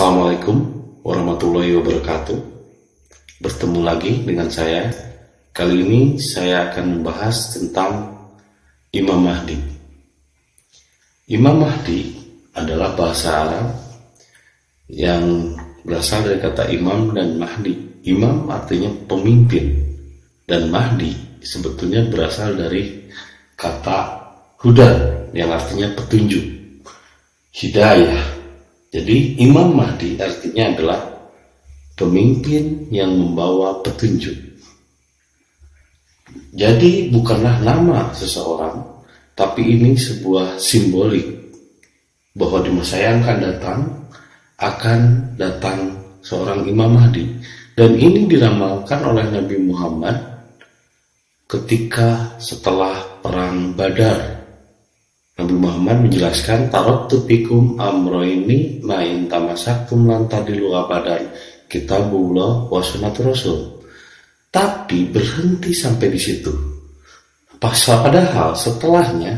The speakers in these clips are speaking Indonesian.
Assalamualaikum warahmatullahi wabarakatuh. Bertemu lagi dengan saya. Kali ini saya akan membahas tentang Imam Mahdi. Imam Mahdi adalah bahasa Arab yang berasal dari kata imam dan mahdi. Imam artinya pemimpin dan mahdi sebetulnya berasal dari kata huda yang artinya petunjuk, hidayah jadi Imam Mahdi artinya adalah pemimpin yang membawa petunjuk. Jadi bukanlah nama seseorang, tapi ini sebuah simbolik bahwa di masa yang akan datang akan datang seorang Imam Mahdi dan ini diramalkan oleh Nabi Muhammad ketika setelah perang Badar Nabi Muhammad menjelaskan tarot tupikum amro ini main tamasaktum lantadilu abadan kitabullah wa sunnatul rasul. Tapi berhenti sampai di situ. Pasal padahal setelahnya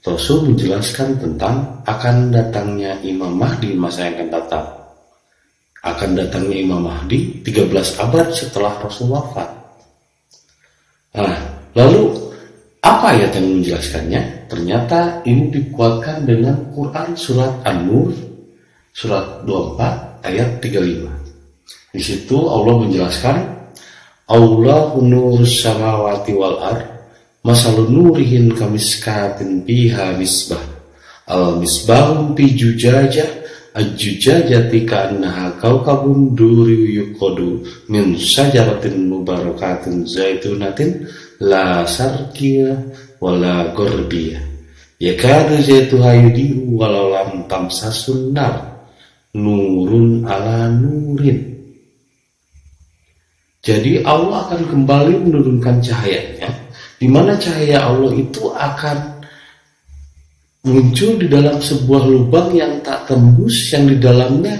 Rasul menjelaskan tentang akan datangnya Imam Mahdi masa yang akan datang. Akan datangnya Imam Mahdi 13 abad setelah Rasul wafat. Nah, lalu apa ayat yang menjelaskannya? Ternyata ini dikuatkan dengan Quran surat An-Nur surat 24 ayat 35. Di situ Allah menjelaskan Allahu nur samawati wal ar masalun nurihin kamiskatin biha misbah al misbahum bi jujajah ajujajati ka'annaha kaukabun duri yukodu min syajaratin mubarakatin zaitunatin la sarkia wala gorbia. Yakadu zaituha yudiu walau lam tamsasun nurun ala nurin. Jadi Allah akan kembali menurunkan cahayanya di mana cahaya Allah itu akan muncul di dalam sebuah lubang yang tak tembus yang di dalamnya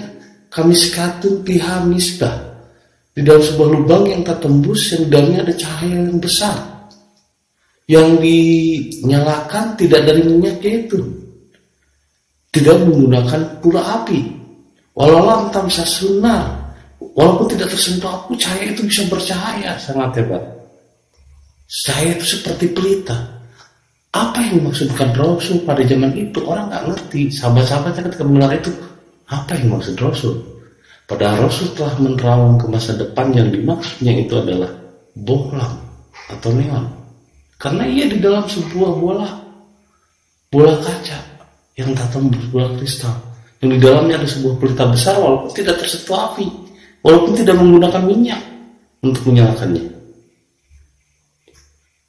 kami sekatun piha misbah. Di dalam sebuah lubang yang tak tembus yang dalamnya ada cahaya yang besar yang dinyalakan tidak dari minyaknya itu. Tidak menggunakan pula api. Walau tamsa sunnah. Walaupun tidak tersentuh api cahaya itu bisa bercahaya. Sangat hebat. Cahaya itu seperti pelita. Apa yang dimaksudkan Rasul pada zaman itu? Orang nggak ngerti. Sahabat-sahabatnya ketika mengenal itu apa yang maksud Rasul? Padahal Rasul telah menerawang ke masa depan yang dimaksudnya itu adalah bohlam atau neon. Karena ia di dalam sebuah bola bola kaca yang tak tembus bola kristal. Yang di dalamnya ada sebuah pelita besar walaupun tidak tersentuh api, walaupun tidak menggunakan minyak untuk menyalakannya.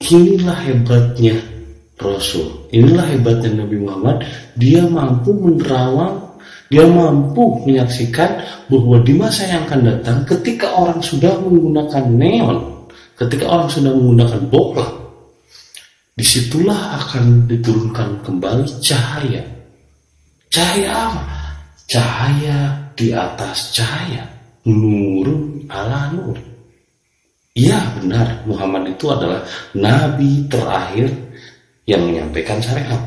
Inilah hebatnya Rasul. Inilah hebatnya Nabi Muhammad. Dia mampu menerawang dia mampu menyaksikan bahwa di masa yang akan datang ketika orang sudah menggunakan neon, ketika orang sudah menggunakan bola, di situlah akan diturunkan kembali cahaya. Cahaya apa? Cahaya di atas cahaya. Nurun ala nur. Iya benar, Muhammad itu adalah nabi terakhir yang menyampaikan syariat.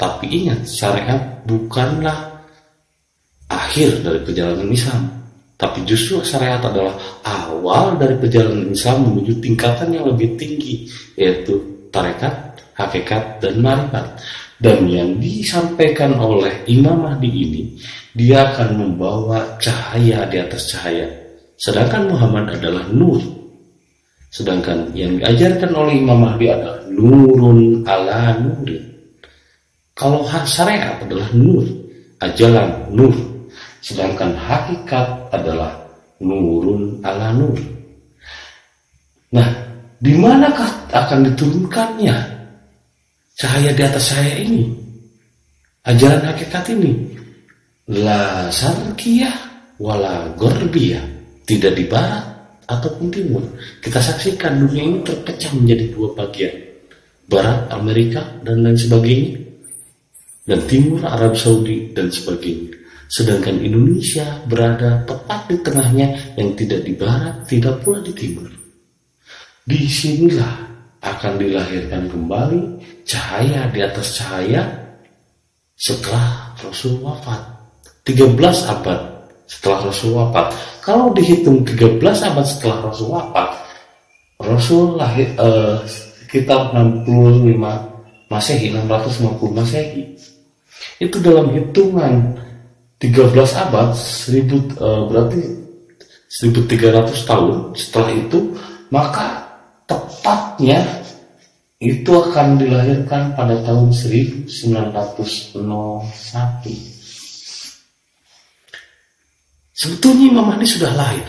Tapi ingat, syariat bukanlah akhir dari perjalanan Islam. Tapi justru syariat adalah awal dari perjalanan Islam menuju tingkatan yang lebih tinggi, yaitu tarekat, hakikat, dan marifat. Dan yang disampaikan oleh Imam Mahdi ini, dia akan membawa cahaya di atas cahaya. Sedangkan Muhammad adalah nur. Sedangkan yang diajarkan oleh Imam Mahdi adalah nurun ala nurin. Kalau syariat adalah nur, ajalan nur, Sedangkan hakikat adalah nurun ala nur. Nah, di manakah akan diturunkannya cahaya di atas cahaya ini? Ajaran hakikat ini. La sarkiyah wala gorbiyah. Tidak di barat ataupun timur. Kita saksikan dunia ini terpecah menjadi dua bagian. Barat Amerika dan lain sebagainya. Dan timur Arab Saudi dan sebagainya sedangkan Indonesia berada tepat di tengahnya yang tidak di barat, tidak pula di timur. Di sinilah akan dilahirkan kembali cahaya di atas cahaya setelah Rasul wafat. 13 abad setelah Rasul wafat. Kalau dihitung 13 abad setelah Rasul wafat, Rasul lahir eh, sekitar 65 Masehi, 650 Masehi. Itu dalam hitungan 13 abad, 1000 eh, berarti 1300 tahun setelah itu, maka tepatnya itu akan dilahirkan pada tahun 1901. Sebetulnya Imam Mahdi sudah lahir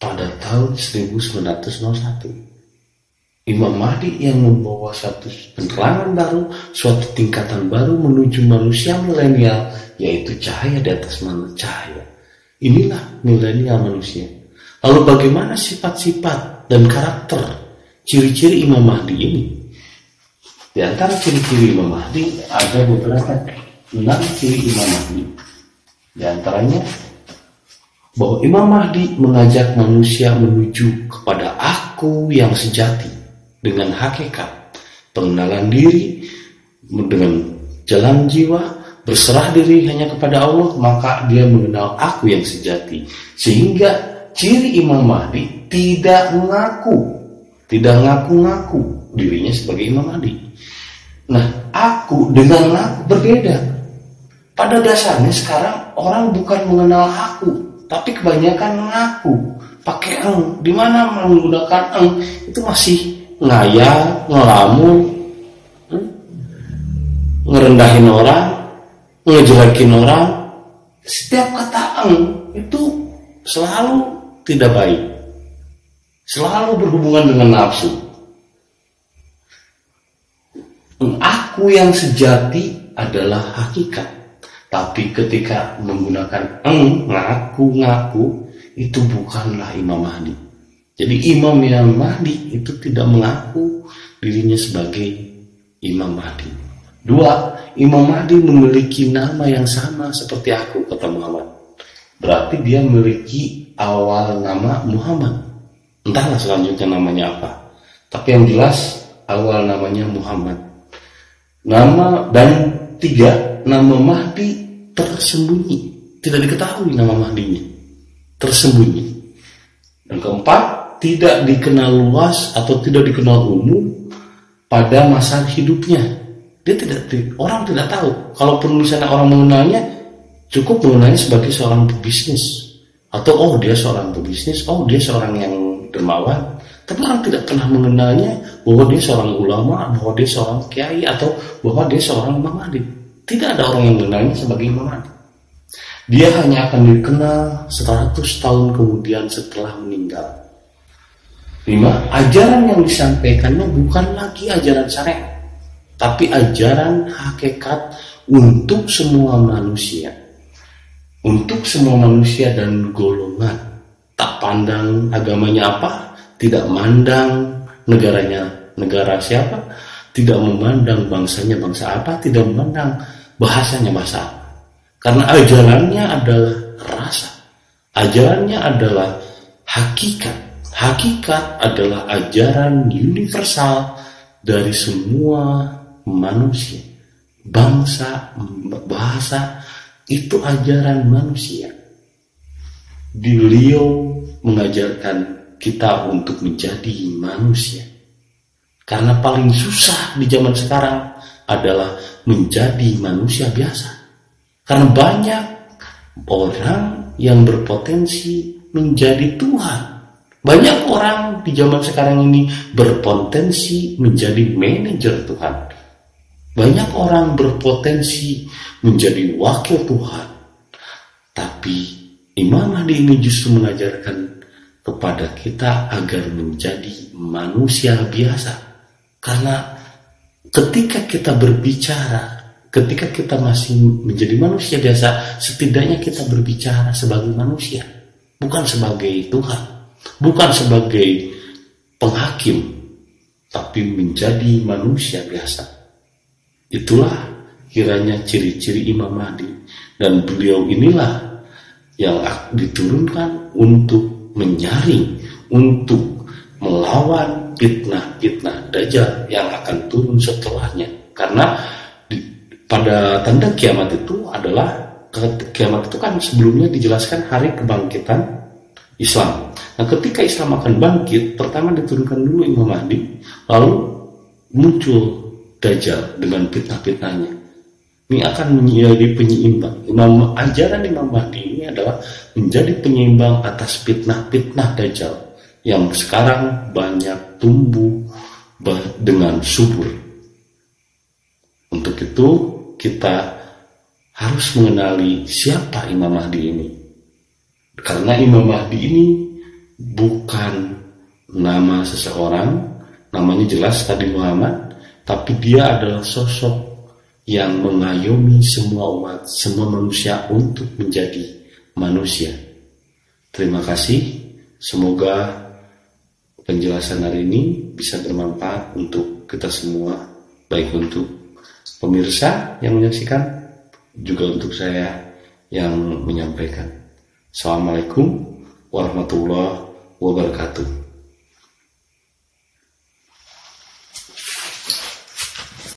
pada tahun 1901. Imam Mahdi yang membawa satu penerangan baru, suatu tingkatan baru menuju manusia milenial, yaitu cahaya di atas mana cahaya. Inilah milenial manusia. Lalu bagaimana sifat-sifat dan karakter ciri-ciri Imam Mahdi ini? Di antara ciri-ciri Imam Mahdi ada beberapa enam ciri Imam Mahdi. Di antaranya bahwa Imam Mahdi mengajak manusia menuju kepada aku yang sejati dengan hakikat, pengenalan diri dengan jalan jiwa, berserah diri hanya kepada Allah, maka dia mengenal aku yang sejati. Sehingga ciri Imam Mahdi tidak mengaku, tidak ngaku-ngaku dirinya sebagai Imam Mahdi. Nah, aku dengan aku berbeda. Pada dasarnya sekarang orang bukan mengenal aku, tapi kebanyakan mengaku pakai eng. Di mana menggunakan eng itu masih ngaya, ngelamu, hmm? ngerendahin orang, ngejelekin orang. Setiap kata eng itu selalu tidak baik. Selalu berhubungan dengan nafsu. Aku yang sejati adalah hakikat tapi ketika menggunakan eng, ngaku-ngaku, itu bukanlah Imam Mahdi. Jadi Imam yang Mahdi itu tidak mengaku dirinya sebagai Imam Mahdi. Dua, Imam Mahdi memiliki nama yang sama seperti aku, kata Muhammad. Berarti dia memiliki awal nama Muhammad. Entahlah selanjutnya namanya apa. Tapi yang jelas awal namanya Muhammad. Nama dan tiga, nama Mahdi tersembunyi, tidak diketahui nama Mahdinya, tersembunyi. Dan keempat, tidak dikenal luas atau tidak dikenal umum pada masa hidupnya. Dia tidak orang tidak tahu. Kalaupun misalnya orang mengenalnya, cukup mengenalnya sebagai seorang pebisnis atau oh dia seorang pebisnis, oh dia seorang yang dermawan. Tapi orang tidak pernah mengenalnya bahwa dia seorang ulama, bahwa dia seorang kiai atau bahwa dia seorang Imam tidak ada orang yang mengenalnya sebagai Imam. Dia hanya akan dikenal 100 tahun kemudian setelah meninggal. Lima, ajaran yang disampaikannya bukan lagi ajaran syariat, tapi ajaran hakikat untuk semua manusia. Untuk semua manusia dan golongan. Tak pandang agamanya apa, tidak mandang negaranya negara siapa, tidak memandang bangsanya bangsa apa, tidak memandang bahasanya bahasa apa. Karena ajarannya adalah rasa. Ajarannya adalah hakikat. Hakikat adalah ajaran universal dari semua manusia. Bangsa, bahasa, itu ajaran manusia. Beliau mengajarkan kita untuk menjadi manusia karena paling susah di zaman sekarang adalah menjadi manusia biasa. Karena banyak orang yang berpotensi menjadi Tuhan. Banyak orang di zaman sekarang ini berpotensi menjadi manajer Tuhan. Banyak orang berpotensi menjadi wakil Tuhan. Tapi Imam Mahdi ini justru mengajarkan kepada kita agar menjadi manusia biasa. Karena ketika kita berbicara, ketika kita masih menjadi manusia biasa, setidaknya kita berbicara sebagai manusia, bukan sebagai Tuhan, bukan sebagai penghakim, tapi menjadi manusia biasa. Itulah kiranya ciri-ciri Imam Mahdi dan beliau inilah yang diturunkan untuk menyaring, untuk melawan fitnah-fitnah dajjal yang akan turun setelahnya. Karena pada tanda kiamat itu adalah kiamat itu kan sebelumnya dijelaskan hari kebangkitan Islam. Nah, ketika Islam akan bangkit, pertama diturunkan dulu Imam Mahdi, lalu muncul Dajjal dengan fitnah-fitnahnya. Ini akan menjadi penyeimbang. Imam ajaran Imam Mahdi ini adalah menjadi penyeimbang atas fitnah-fitnah Dajjal yang sekarang banyak tumbuh dengan subur. Untuk itu kita harus mengenali siapa Imam Mahdi ini. Karena Imam Mahdi ini bukan nama seseorang, namanya jelas tadi Muhammad, tapi dia adalah sosok yang mengayomi semua umat, semua manusia untuk menjadi manusia. Terima kasih. Semoga penjelasan hari ini bisa bermanfaat untuk kita semua, baik untuk pemirsa yang menyaksikan, juga untuk saya yang menyampaikan. Assalamualaikum warahmatullahi wabarakatuh.